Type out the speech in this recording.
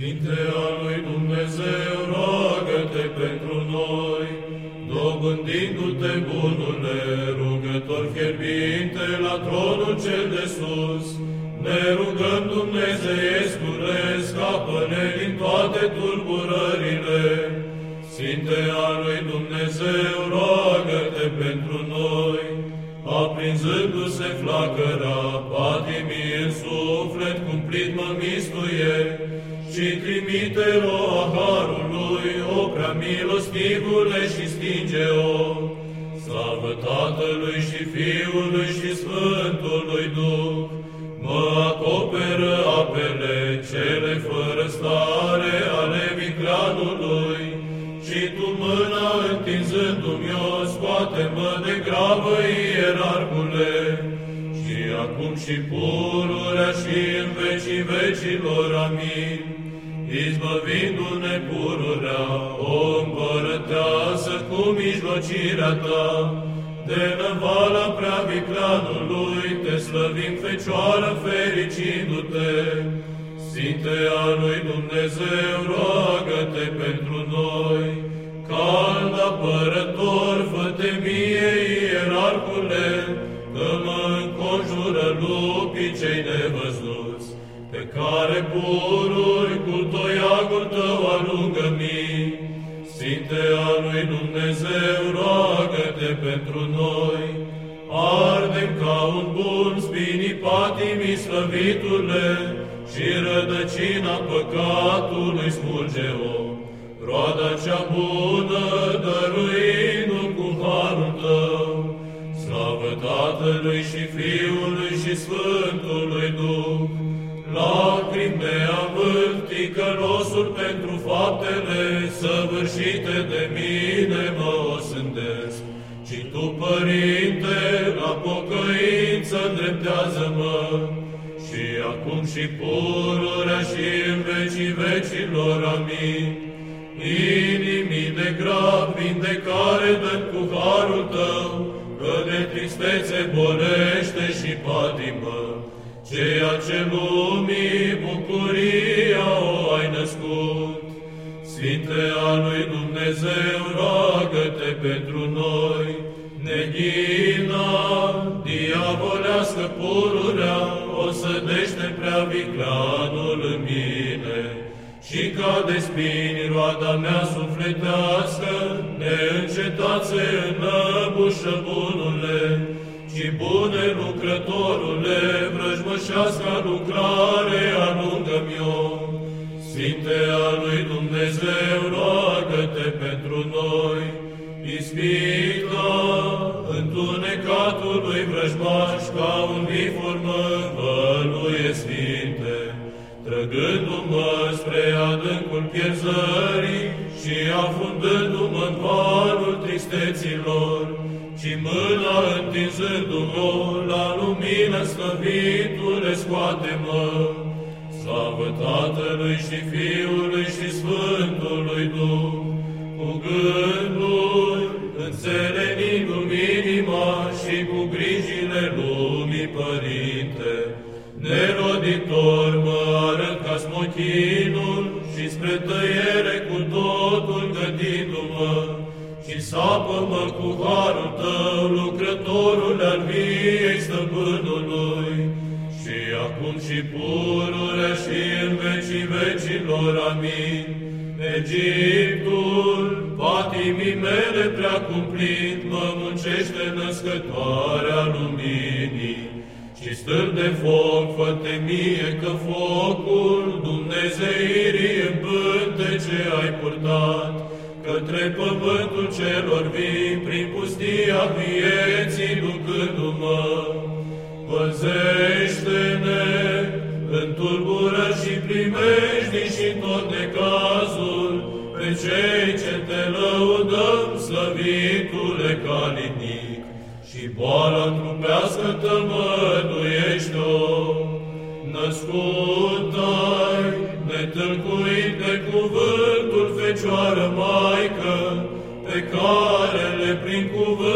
Sfinte al lui Dumnezeu, roagă-te pentru noi, dobândindu-te bunule, rugător fierbinte la tronul cel de sus, ne rugăm Dumnezeiescule, scapă-ne din toate tulburările. Sfinte al lui Dumnezeu, roagă-te pentru noi, aprinzându-se flacăra, patimii în suflet, cumplit mă mistuie, și trimite roa Harului, o prea milostivule și stinge-o. Slavă Tatălui și Fiului și Sfântului Duh, mă acoperă apele cele fără stare ale viclanului, și tu mâna întinzându-mi o, scoate-mă de grabă, ierarhule, și acum și pururea și în vecii vecilor, amin. Izbăvindu-ne pururea, o împărăteasă cu mijlocirea ta, de năvala prea viclanului, te slăvim, Fecioară, fericindu-te. Sfinte a lui Dumnezeu, roagă-te pentru noi, cald apărător, fă-te mie, ierarhule, că mă înconjură lupii cei nevăzuți, pe care pururi cu toiagul tău alungă-mi. Sfinte a lui Dumnezeu, roagă-te pentru noi, ardem ca un bun spinii patimii slăvitule și rădăcina păcatului smulge-o. Roada cea bună dăruindu cu harul tău, slavă Tatălui și Fiului și Sfântului Duh, faptele săvârșite de mine mă osândesc. Și tu, Părinte, la pocăință îndreptează-mă, și acum și pururea și în vecii vecilor, amin. Inimii de grab, vindecare dă cu harul tău, că de tristețe bolește și patimă, ceea ce lumii Sfinte a lui Dumnezeu, roagă-te pentru noi, neghina, diavolească pururea, o sădește prea viclanul în mine, și ca de spini roada mea sufletească, neîncetați înăbușă bunule, și bune lucrătorule, vrăjmășească lucrare alungă-mi-o. Sfinte a lui Dumnezeu, roagă-te pentru noi, ispita întunecatului vrăjmaș ca un vifor mă învăluie sfinte, trăgându-mă spre adâncul pierzării și afundându-mă în valul tristeților, și mâna întinzându-mă la lumină slăvitule scoate-mă. Slavă Tatălui și Fiului și Sfântului Duh, neroditor mă arăt ca smochinul și spre tăiere cu totul gândindu-mă, și sapă-mă cu harul tău, lucrătorul al viei stăpânului, și acum și pururea și în vecii vecilor, amin. Egiptul, patimii mele prea cumplit, mă muncește născătoarea luminii, și stârp de foc, fă mie că focul Dumnezeirii în ce ai purtat, către pământul celor vii, prin pustia vieții ducându-mă. Păzește-ne în tulbură și primești și tot necazul, pe cei ce te lăudăm, slăvitule calinic, și boala trupească tămăduiește-o, născut ai, netâlcuit de cuvântul Fecioară Maică, pe care le prin cuvânt